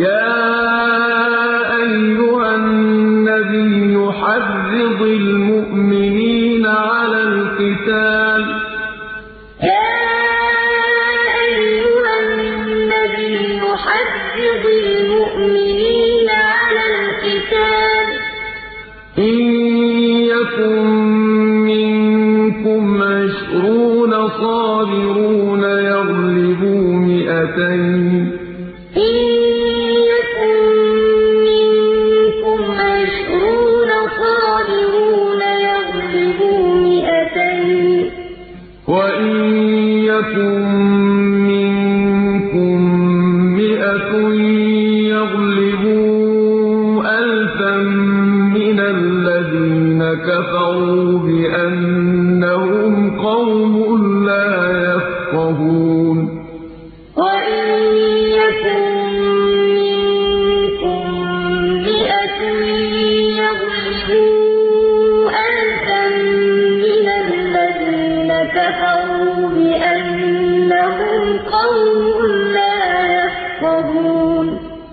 يَا أَيُّهَا النَّبِيُّ حَرِّضِ الْمُؤْمِنِينَ عَلَى الْقِتَالِ ۚ. إِن يَكُن مِّنكُمْ عِشْرُونَ صَابِرُونَ يَغْلِبُوا يَكُن مِّنكُم مِّائَةٌ يَغْلِبُوا أَلْفًا مِّنَ الَّذِينَ كَفَرُوا بِأَنَّهُمْ قَوْمٌ لَّا يَفْقَهُونَ وَإِن يَكُن مِّنكُم يَغْلِبُوا كَفَرُوا يَفْقَهُونَ